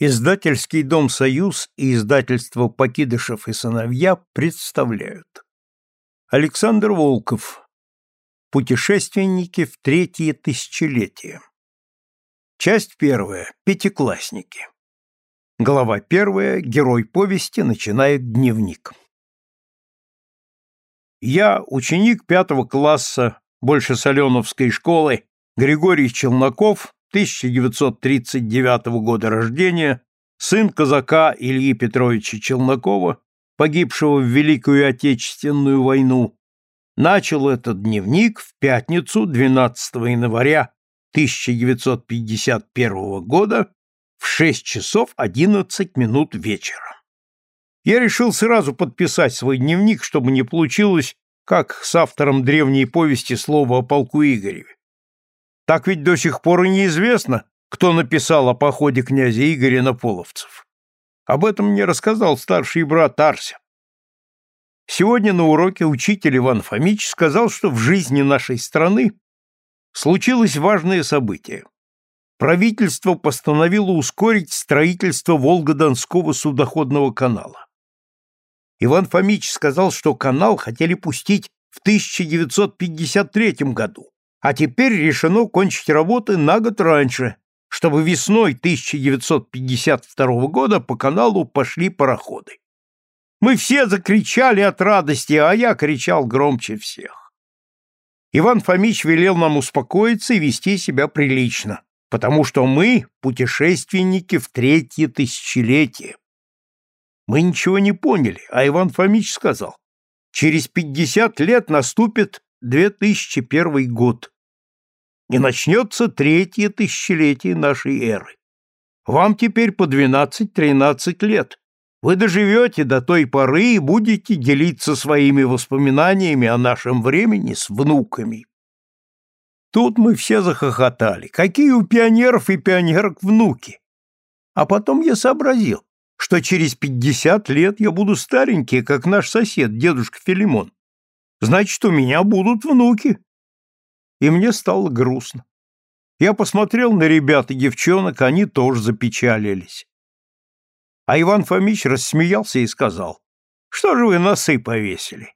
Издательский дом «Союз» и издательство «Покидышев и сыновья» представляют. Александр Волков. Путешественники в третье тысячелетие. Часть первая. Пятиклассники. Глава первая. Герой повести начинает дневник. Я, ученик пятого класса больше Соленовской школы, Григорий Челноков, 1939 года рождения, сын казака Ильи Петровича Челнокова, погибшего в Великую Отечественную войну, начал этот дневник в пятницу 12 января 1951 года в 6 часов 11 минут вечера. Я решил сразу подписать свой дневник, чтобы не получилось, как с автором древней повести слова о полку Игореве. Так ведь до сих пор и неизвестно, кто написал о походе князя Игоря на половцев. Об этом мне рассказал старший брат Арся. Сегодня на уроке учитель Иван Фомич сказал, что в жизни нашей страны случилось важное событие. Правительство постановило ускорить строительство Волго-Донского судоходного канала. Иван Фомич сказал, что канал хотели пустить в 1953 году, а теперь решено кончить работы на год раньше, чтобы весной 1952 года по каналу пошли пароходы. Мы все закричали от радости, а я кричал громче всех. Иван Фомич велел нам успокоиться и вести себя прилично, потому что мы путешественники в третье тысячелетие. Мы ничего не поняли, а Иван Фомич сказал, через пятьдесят лет наступит 2001 год, и начнется третье тысячелетие нашей эры. Вам теперь по двенадцать-тринадцать лет. Вы доживете до той поры и будете делиться своими воспоминаниями о нашем времени с внуками. Тут мы все захохотали. Какие у пионеров и пионерок внуки? А потом я сообразил, что через пятьдесят лет я буду старенький, как наш сосед, дедушка Филимон. Значит, у меня будут внуки и мне стало грустно. Я посмотрел на ребят и девчонок, они тоже запечалились. А Иван Фомич рассмеялся и сказал, «Что же вы носы повесили?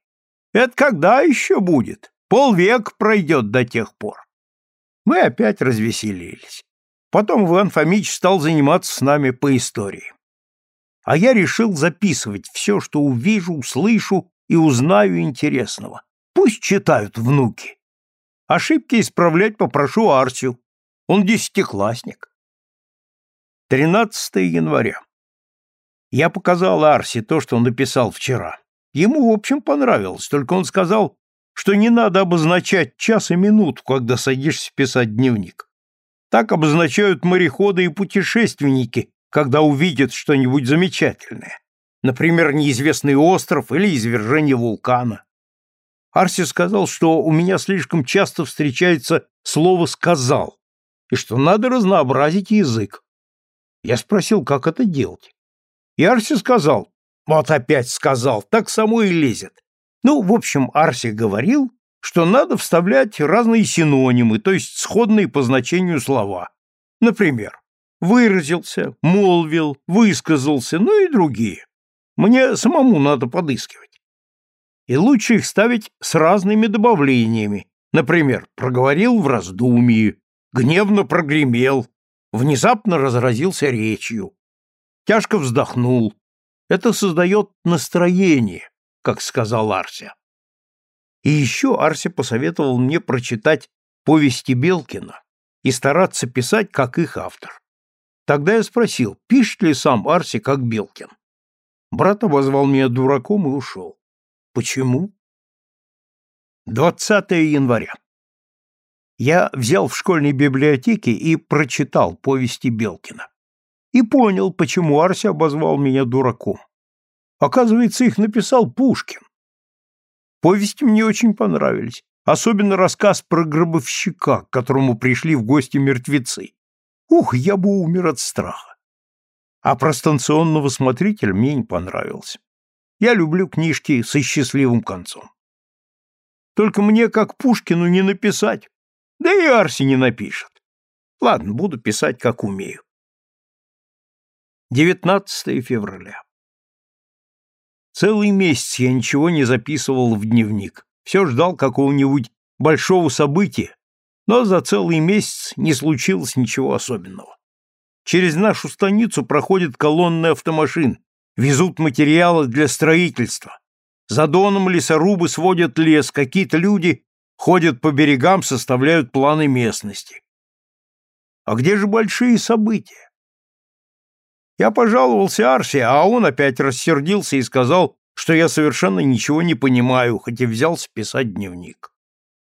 Это когда еще будет? Полвек пройдет до тех пор». Мы опять развеселились. Потом Иван Фомич стал заниматься с нами по истории. А я решил записывать все, что увижу, услышу и узнаю интересного. Пусть читают внуки. Ошибки исправлять попрошу Арсю. Он десятиклассник. 13 января. Я показал Арсе то, что он написал вчера. Ему, в общем, понравилось, только он сказал, что не надо обозначать час и минуту, когда садишься писать дневник. Так обозначают мореходы и путешественники, когда увидят что-нибудь замечательное. Например, неизвестный остров или извержение вулкана. Арси сказал, что у меня слишком часто встречается слово «сказал», и что надо разнообразить язык. Я спросил, как это делать. И Арси сказал, вот опять сказал, так само и лезет. Ну, в общем, Арси говорил, что надо вставлять разные синонимы, то есть сходные по значению слова. Например, выразился, молвил, высказался, ну и другие. Мне самому надо подыскивать и лучше их ставить с разными добавлениями. Например, проговорил в раздумье, гневно прогремел, внезапно разразился речью, тяжко вздохнул. Это создает настроение, как сказал Арся. И еще Арся посоветовал мне прочитать повести Белкина и стараться писать, как их автор. Тогда я спросил, пишет ли сам Арси, как Белкин. Брат обозвал меня дураком и ушел. Почему? 20 января. Я взял в школьной библиотеке и прочитал повести Белкина. И понял, почему Арси обозвал меня дураком. Оказывается, их написал Пушкин. Повести мне очень понравились, особенно рассказ про гробовщика, к которому пришли в гости мертвецы. Ух, я бы умер от страха. А про станционного смотрителя мне не понравился. Я люблю книжки со счастливым концом. Только мне, как Пушкину, не написать. Да и Арси не напишет. Ладно, буду писать, как умею. 19 февраля. Целый месяц я ничего не записывал в дневник. Все ждал какого-нибудь большого события, но за целый месяц не случилось ничего особенного. Через нашу станицу проходит колонны автомашин, везут материалы для строительства. За доном лесорубы сводят лес, какие-то люди ходят по берегам, составляют планы местности. А где же большие события? Я пожаловался Арсе, а он опять рассердился и сказал, что я совершенно ничего не понимаю, хоть и взялся писать дневник.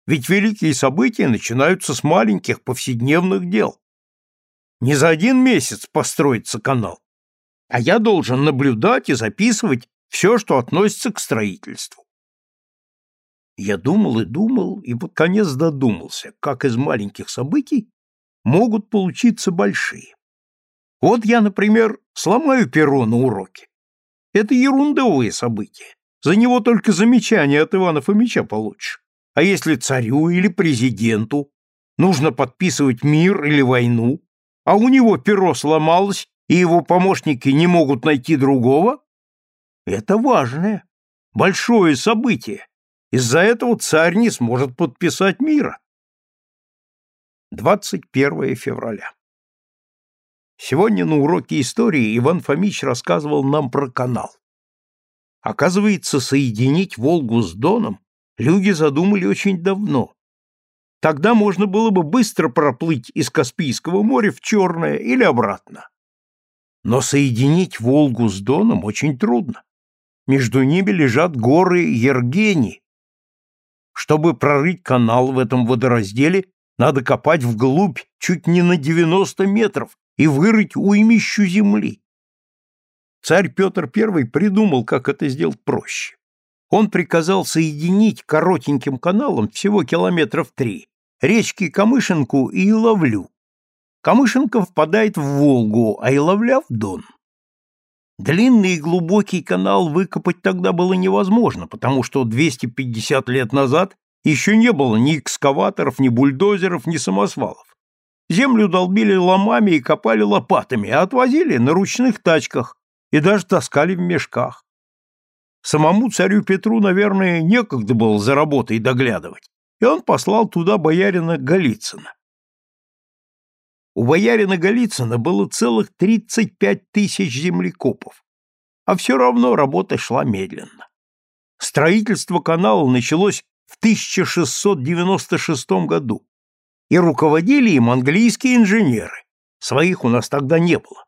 Ведь великие события начинаются с маленьких повседневных дел. Не за один месяц построится канал, а я должен наблюдать и записывать все, что относится к строительству. Я думал и думал, и под конец додумался, как из маленьких событий могут получиться большие. Вот я, например, сломаю перо на уроке. Это ерундовые события. За него только замечание от Ивана Фомича получишь. А если царю или президенту нужно подписывать мир или войну, а у него перо сломалось, и его помощники не могут найти другого, это важное, большое событие. Из-за этого царь не сможет подписать мира. 21 февраля. Сегодня на уроке истории Иван Фомич рассказывал нам про канал. Оказывается, соединить Волгу с Доном люди задумали очень давно. Тогда можно было бы быстро проплыть из Каспийского моря в Черное или обратно. Но соединить Волгу с Доном очень трудно. Между ними лежат горы Ергени. Чтобы прорыть канал в этом водоразделе, надо копать вглубь чуть не на 90 метров и вырыть уймищу земли. Царь Петр I придумал, как это сделать проще. Он приказал соединить коротеньким каналом всего километров три речки Камышинку и Иловлю. Камышинка впадает в Волгу, а Иловля — в Дон. Длинный и глубокий канал выкопать тогда было невозможно, потому что 250 лет назад еще не было ни экскаваторов, ни бульдозеров, ни самосвалов. Землю долбили ломами и копали лопатами, а отвозили на ручных тачках и даже таскали в мешках. Самому царю Петру, наверное, некогда было за работой доглядывать, и он послал туда боярина Голицына. У боярина Голицына было целых 35 тысяч землекопов, а все равно работа шла медленно. Строительство канала началось в 1696 году, и руководили им английские инженеры. Своих у нас тогда не было.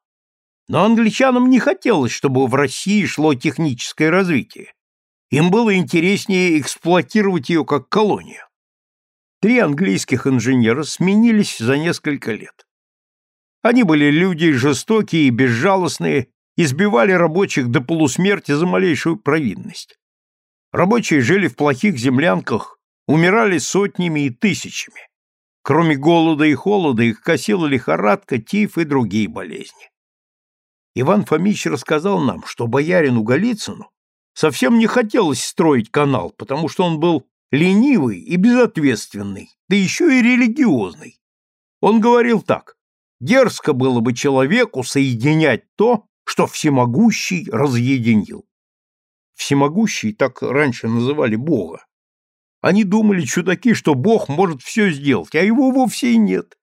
Но англичанам не хотелось, чтобы в России шло техническое развитие. Им было интереснее эксплуатировать ее как колонию. Три английских инженера сменились за несколько лет. Они были люди жестокие и безжалостные, избивали рабочих до полусмерти за малейшую провинность. Рабочие жили в плохих землянках, умирали сотнями и тысячами. Кроме голода и холода их косила лихорадка, тиф и другие болезни. Иван Фомич рассказал нам, что боярину Голицыну совсем не хотелось строить канал, потому что он был ленивый и безответственный, да еще и религиозный. Он говорил так, дерзко было бы человеку соединять то, что всемогущий разъединил. Всемогущий так раньше называли Бога. Они думали, чудаки, что Бог может все сделать, а его вовсе и нет.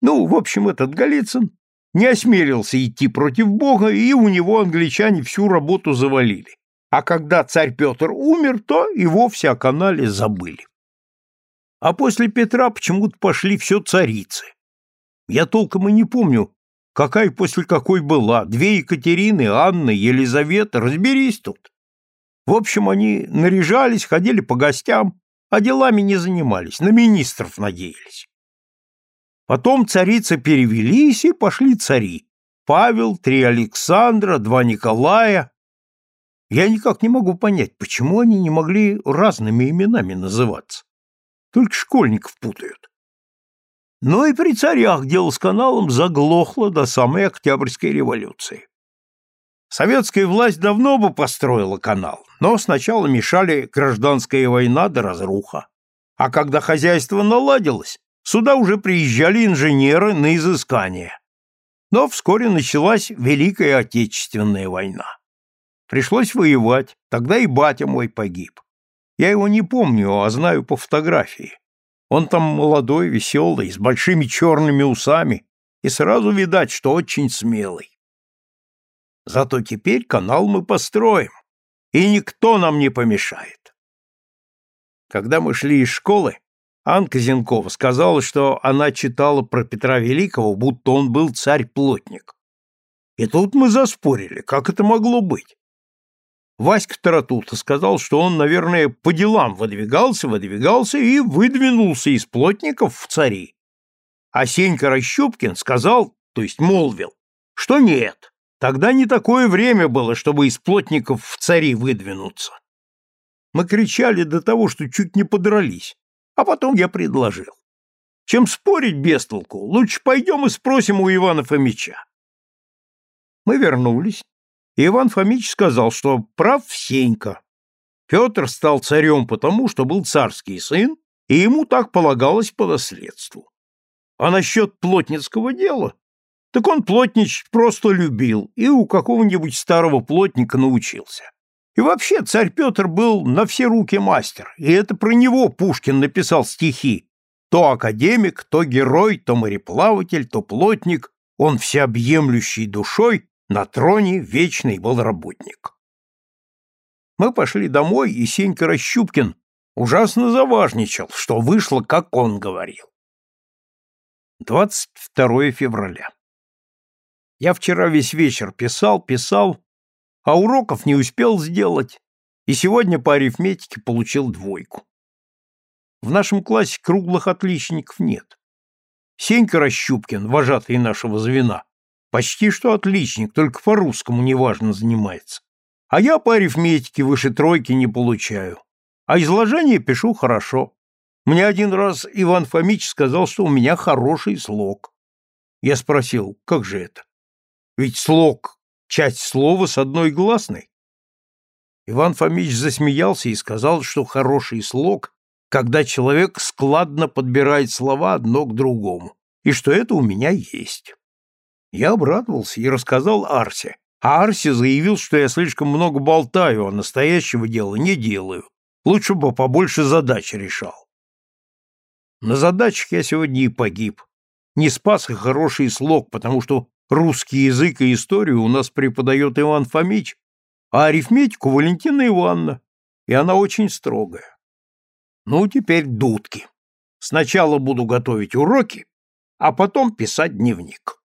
Ну, в общем, этот Голицын не осмелился идти против Бога, и у него англичане всю работу завалили. А когда царь Петр умер, то и вовсе о канале забыли. А после Петра почему-то пошли все царицы. Я толком и не помню, какая после какой была. Две Екатерины, Анна, Елизавета, разберись тут. В общем, они наряжались, ходили по гостям, а делами не занимались, на министров надеялись. Потом царицы перевелись и пошли цари. Павел, три Александра, два Николая. Я никак не могу понять, почему они не могли разными именами называться. Только школьников путают. Но и при царях дело с каналом заглохло до самой Октябрьской революции. Советская власть давно бы построила канал, но сначала мешали гражданская война да разруха. А когда хозяйство наладилось, сюда уже приезжали инженеры на изыскание. Но вскоре началась Великая Отечественная война. Пришлось воевать, тогда и батя мой погиб. Я его не помню, а знаю по фотографии. Он там молодой, веселый, с большими черными усами, и сразу видать, что очень смелый. Зато теперь канал мы построим, и никто нам не помешает. Когда мы шли из школы, Анка Зенкова сказала, что она читала про Петра Великого, будто он был царь-плотник. И тут мы заспорили, как это могло быть. Васька Таратута сказал, что он, наверное, по делам выдвигался, выдвигался и выдвинулся из плотников в цари. А Сенька Рощупкин сказал, то есть молвил, что нет, тогда не такое время было, чтобы из плотников в цари выдвинуться. Мы кричали до того, что чуть не подрались, а потом я предложил. Чем спорить без толку, лучше пойдем и спросим у Ивана Фомича. Мы вернулись, Иван Фомич сказал, что прав Сенька. Петр стал царем потому, что был царский сын, и ему так полагалось по наследству. А насчет плотницкого дела, так он плотнич просто любил и у какого-нибудь старого плотника научился. И вообще царь Петр был на все руки мастер, и это про него Пушкин написал стихи. То академик, то герой, то мореплаватель, то плотник, он всеобъемлющий душой на троне вечный был работник. Мы пошли домой, и Сенька Рощупкин ужасно заважничал, что вышло, как он говорил. 22 февраля. Я вчера весь вечер писал, писал, а уроков не успел сделать, и сегодня по арифметике получил двойку. В нашем классе круглых отличников нет. Сенька Рощупкин, вожатый нашего звена, Почти что отличник, только по-русскому неважно занимается. А я по арифметике выше тройки не получаю. А изложение пишу хорошо. Мне один раз Иван Фомич сказал, что у меня хороший слог. Я спросил, как же это? Ведь слог — часть слова с одной гласной. Иван Фомич засмеялся и сказал, что хороший слог, когда человек складно подбирает слова одно к другому, и что это у меня есть. Я обрадовался и рассказал Арсе, а Арсе заявил, что я слишком много болтаю, а настоящего дела не делаю. Лучше бы побольше задач решал. На задачах я сегодня и погиб. Не спас и хороший слог, потому что русский язык и историю у нас преподает Иван Фомич, а арифметику Валентина Ивановна, и она очень строгая. Ну, теперь дудки. Сначала буду готовить уроки, а потом писать дневник.